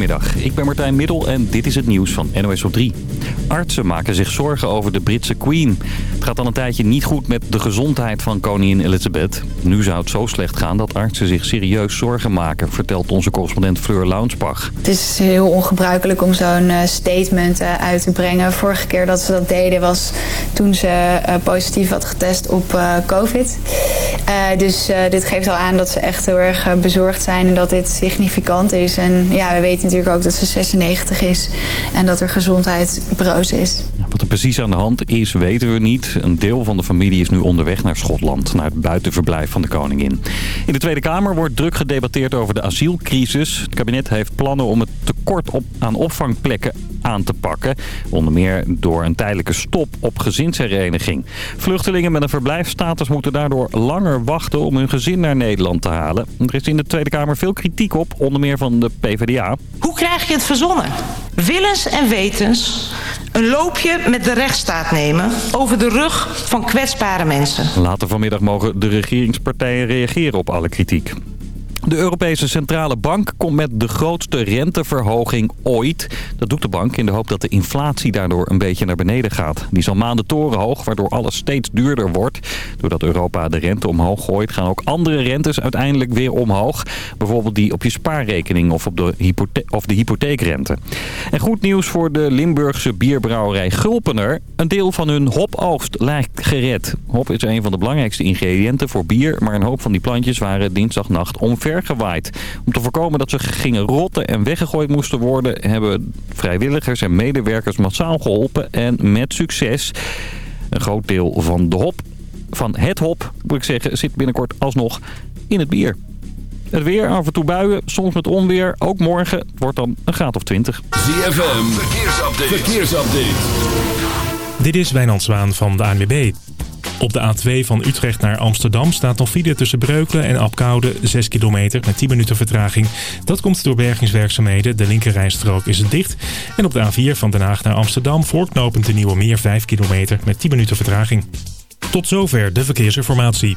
Goedemiddag, ik ben Martijn Middel en dit is het nieuws van NOS op 3. Artsen maken zich zorgen over de Britse Queen. Het gaat al een tijdje niet goed met de gezondheid van koningin Elizabeth. Nu zou het zo slecht gaan dat artsen zich serieus zorgen maken, vertelt onze correspondent Fleur Launsbach. Het is heel ongebruikelijk om zo'n eh, statement eh, uit te brengen. Vorige keer dat ze dat deden was toen ze eh, positief had getest op COVID. dus dit geeft al aan dat ze echt heel erg bezorgd zijn en dat dit significant is. En ja, we weten natuurlijk ook dat ze 96 is en dat er gezondheid broos is. Wat er precies aan de hand is, weten we niet. Een deel van de familie is nu onderweg naar Schotland, naar het buitenverblijf van de koningin. In de Tweede Kamer wordt druk gedebatteerd over de asielcrisis. Het kabinet heeft plannen om het tekort op, aan opvangplekken aan te pakken. Onder meer door een tijdelijke stop op gezinshereniging. Vluchtelingen met een verblijfsstatus moeten daardoor langer wachten om hun gezin naar Nederland te halen. Er is in de Tweede Kamer veel kritiek op, onder meer van de PvdA. Hoe krijg je het verzonnen? Willens en wetens een loopje met de rechtsstaat nemen over de rug van kwetsbare mensen. Later vanmiddag mogen de regeringspartijen reageren op alle kritiek. De Europese Centrale Bank komt met de grootste renteverhoging ooit. Dat doet de bank in de hoop dat de inflatie daardoor een beetje naar beneden gaat. Die is al maanden torenhoog, waardoor alles steeds duurder wordt. Doordat Europa de rente omhoog gooit, gaan ook andere rentes uiteindelijk weer omhoog. Bijvoorbeeld die op je spaarrekening of, op de, of de hypotheekrente. En goed nieuws voor de Limburgse bierbrouwerij Gulpener. Een deel van hun hopoogst lijkt gered. Hop is een van de belangrijkste ingrediënten voor bier, maar een hoop van die plantjes waren dinsdagnacht omver gewaaid. Om te voorkomen dat ze gingen rotten en weggegooid moesten worden... hebben vrijwilligers en medewerkers massaal geholpen en met succes. Een groot deel van de hop, van het hop, moet ik zeggen, zit binnenkort alsnog in het bier. Het weer, af en toe buien, soms met onweer. Ook morgen wordt dan een graad of 20. ZFM, verkeersupdate. verkeersupdate. Dit is Wijnand Zwaan van de ANWB. Op de A2 van Utrecht naar Amsterdam staat nog file tussen Breukelen en Apkoude 6 kilometer met 10 minuten vertraging. Dat komt door bergingswerkzaamheden. De linkerrijstrook is dicht. En op de A4 van Den Haag naar Amsterdam voorknopend de Nieuwe Meer 5 kilometer met 10 minuten vertraging. Tot zover de verkeersinformatie.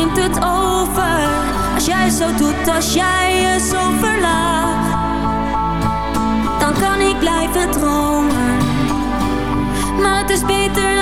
Het over. Als jij zo doet, als jij je zo verlaat, dan kan ik blijven dromen. Maar het is beter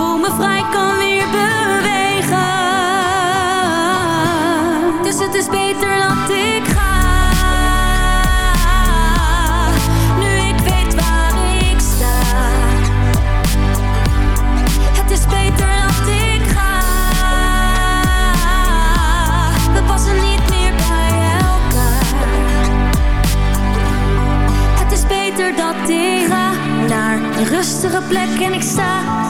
Voel me vrij kan weer bewegen, Dus het is beter dat ik ga, nu ik weet waar ik sta, het is beter dat ik ga. Passen niet meer bij elkaar, het is beter dat ik ga. Naar een rustige plek en ik sta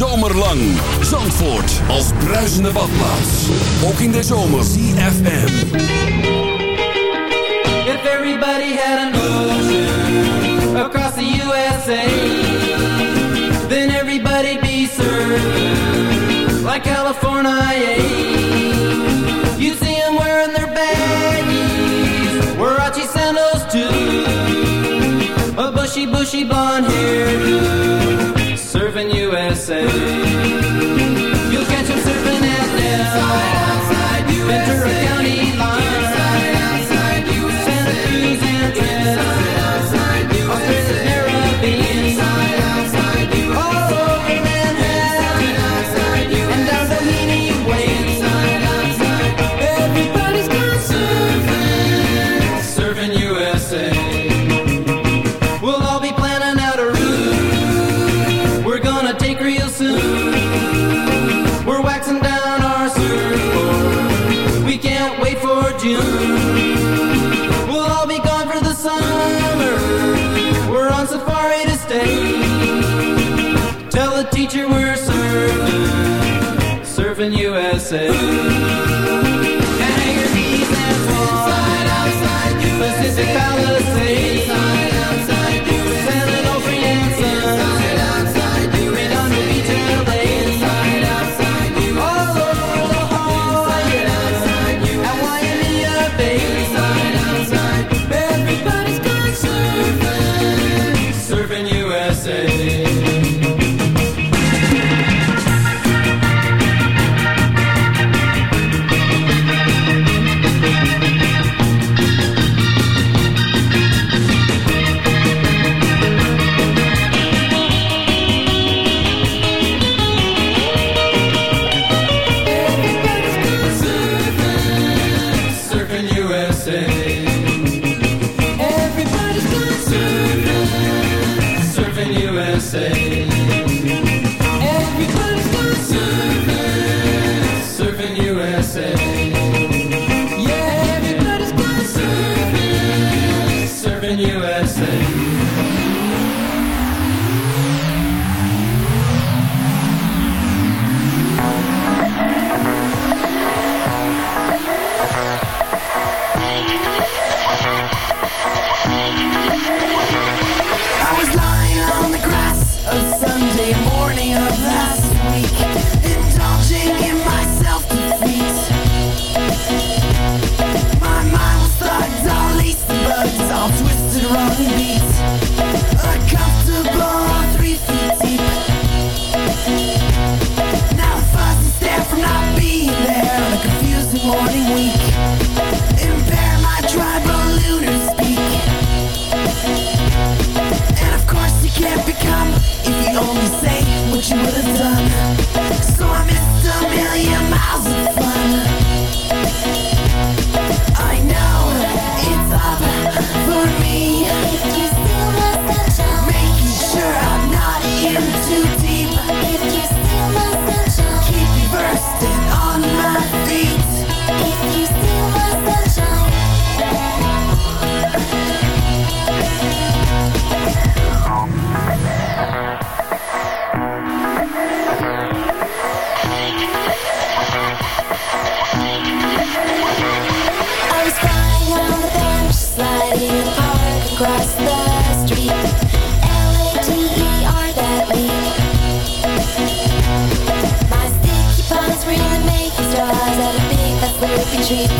Hele zomer lang. Zandvoort als bruisende badplaats. Ook in de zomer. CFM. If everybody had an ocean across the USA, then everybody'd be served like California. You'd see them wearing their baggies, Warachi sandals too, a bushy, bushy blonde hairdo USA. Teacher, we're serving, surfing USA. morning we dream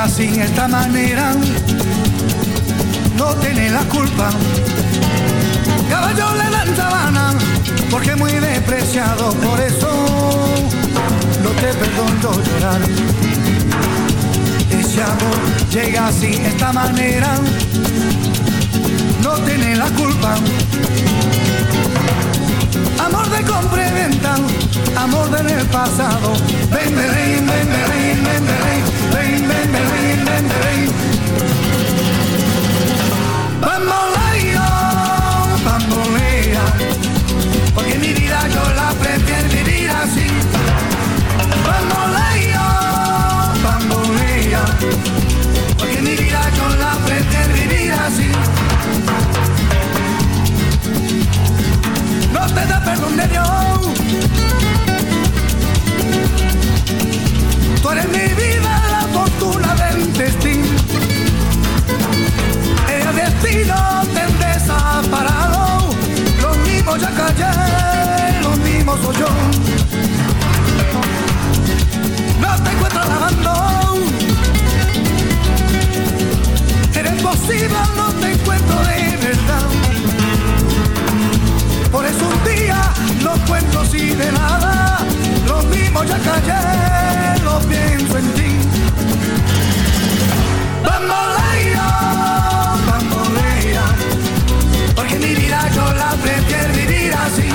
vida sin esta manera no tiene la culpa. Caballo le dan sabana porque muy despreciado, por eso no te perdono llorar. Ese amor llega así, esta manera no tiene la culpa. Amor de compra y venta, amor del pasado. Ven, ven, ven, ven, ven, ven. en de hermoso yo. No te encuentro lavando. Eres posible, no te encuentro de verdad. Por eso un día no cuento si de nada. Lo mismo ya callé, lo pienso en ti. Bambolea, bambolea, porque mi vida yo la prefiero vivir así.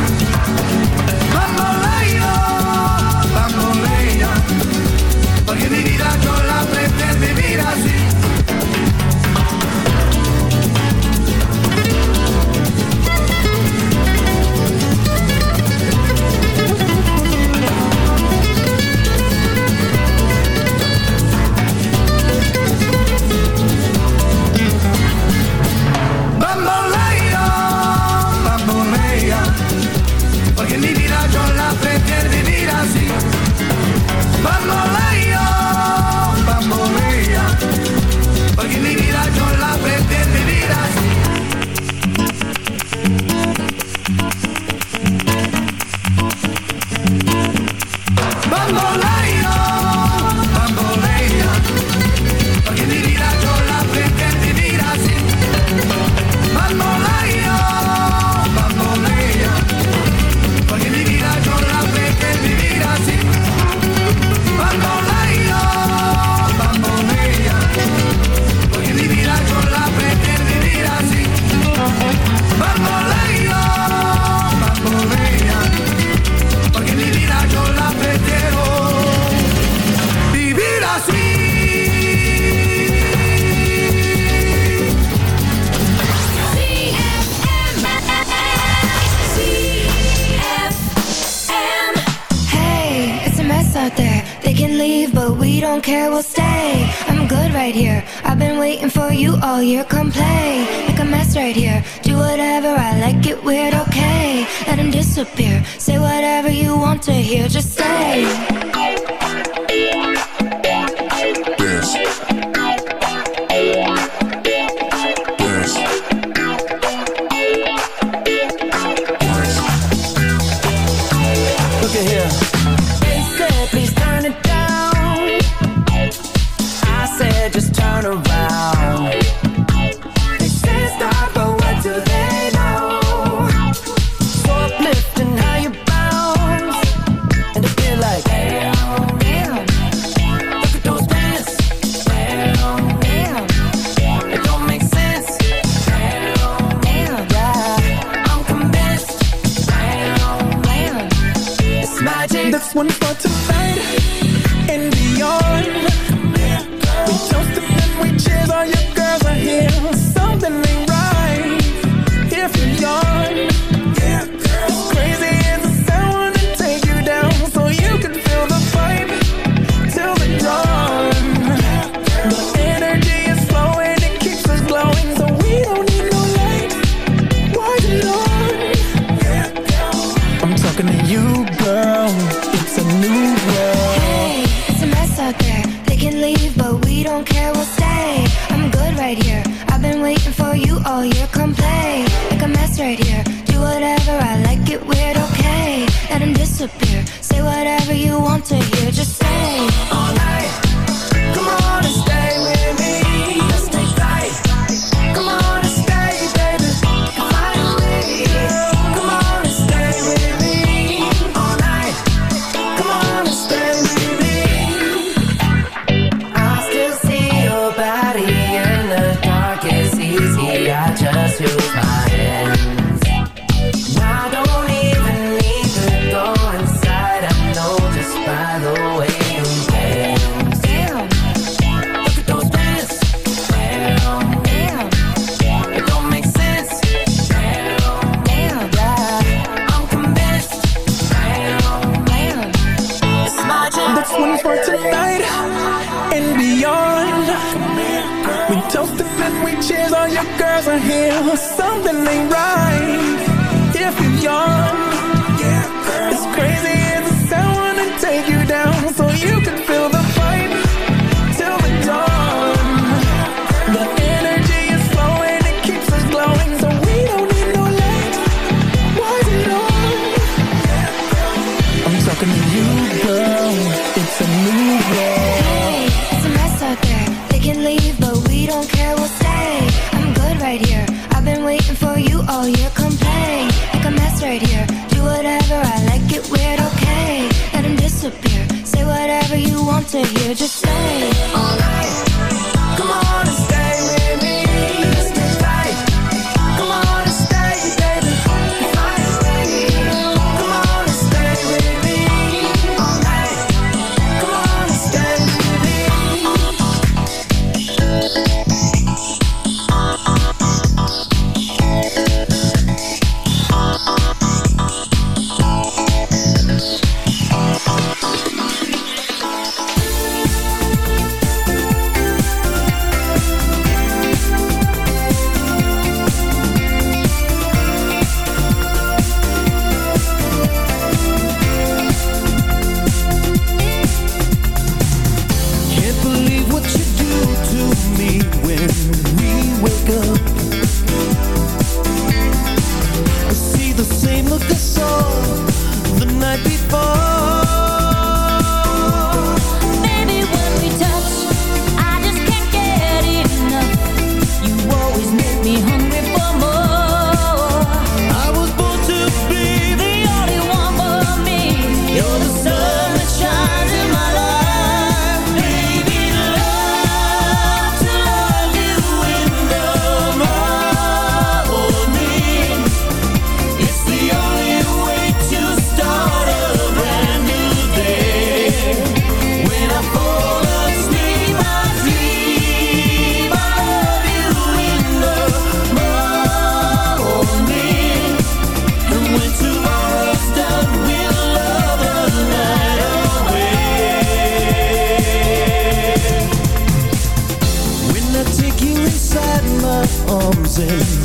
Arms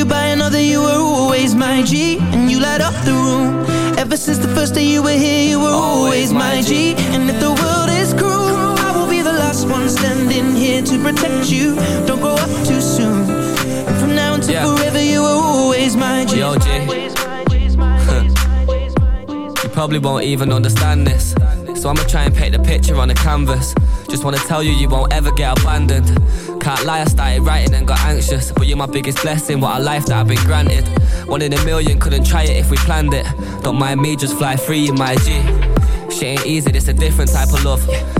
You by another You were always my G And you light up the room Ever since the first day you were here You were always, my G And if the world is cruel I will be the last one standing here To protect you Don't grow up too soon And from now until Yeah. forever You were always my G Yo, G. you probably won't even understand this. So I'ma try and paint the picture on the canvas. Just wanna tell you, you won't ever get abandoned. Can't lie, I started writing and got anxious. But you're my biggest blessing, what a life that I've been granted. One in a million, couldn't try it if we planned it. Don't mind me, just fly free in my G. Shit ain't easy, it's a different type of love.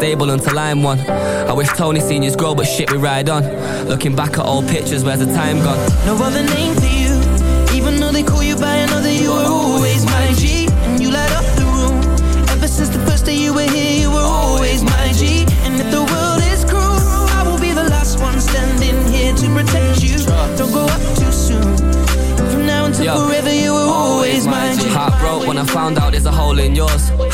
stable until I'm one. I wish Tony seniors grow, but shit, we ride on. Looking back at old pictures, where's the time gone? No other name for you Even though they call you by another You were always my G And you light up the room Ever since the first day you were here You were always my G And if the world is cruel I will be the last one standing here To protect you Don't go up too soon From now until Yo. forever You were always my G Heart broke when I found out there's a hole in yours.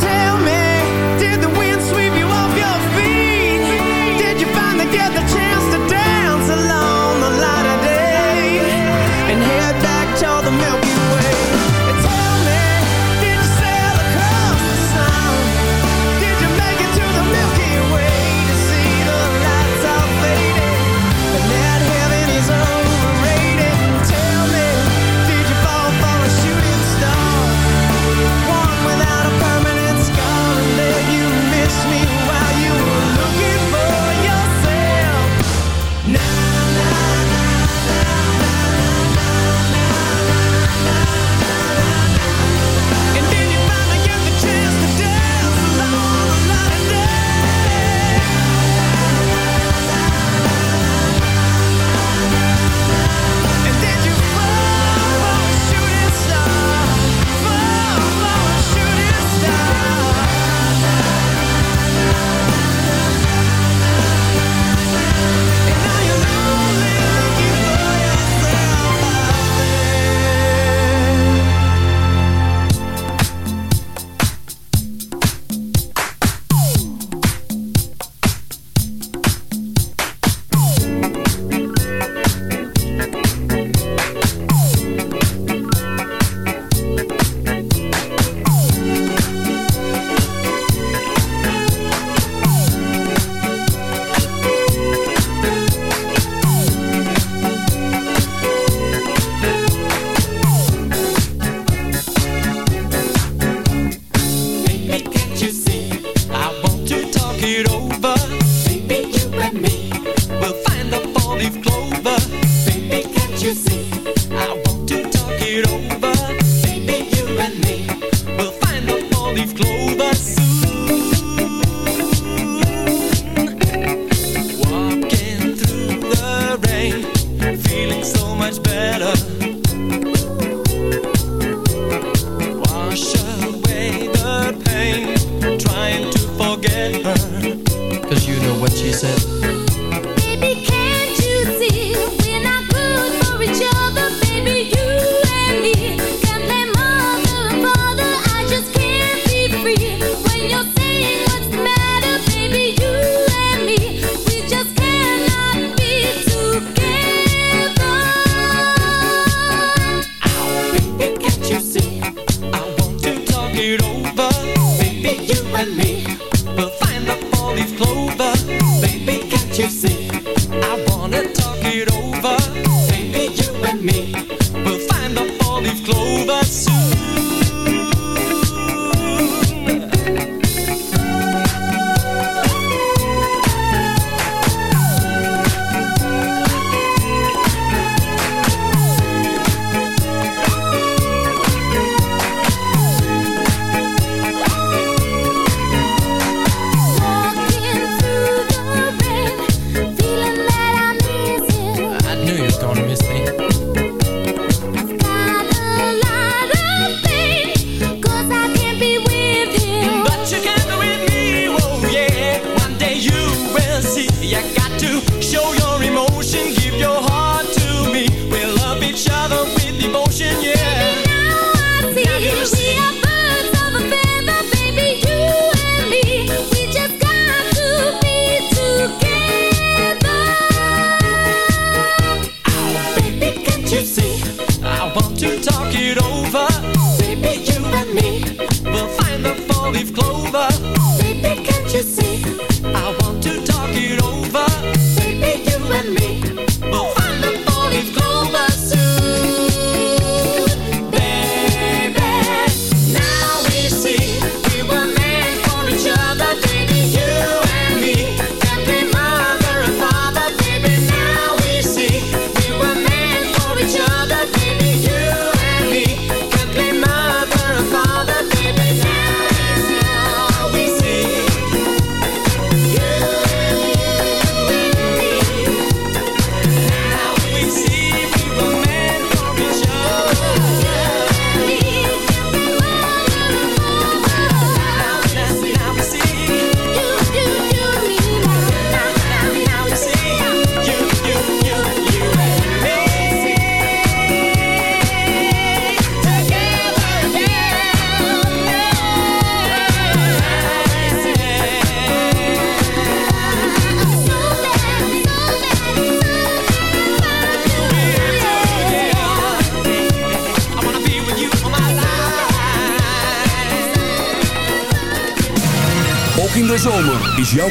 tell me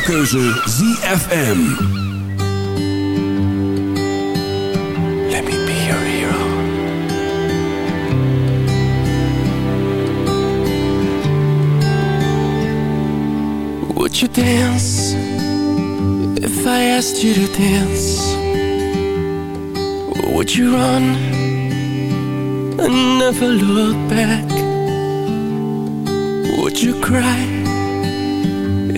zomer is jouw keuze ZFM. Let me be your hero. Would you dance if I asked you to dance? Would you run and never look back? Would you cry